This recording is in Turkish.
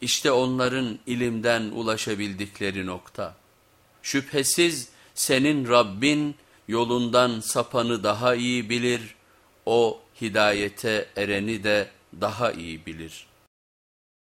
İşte onların ilimden ulaşabildikleri nokta. Şüphesiz senin Rabbin yolundan sapanı daha iyi bilir, o hidayete ereni de daha iyi bilir.''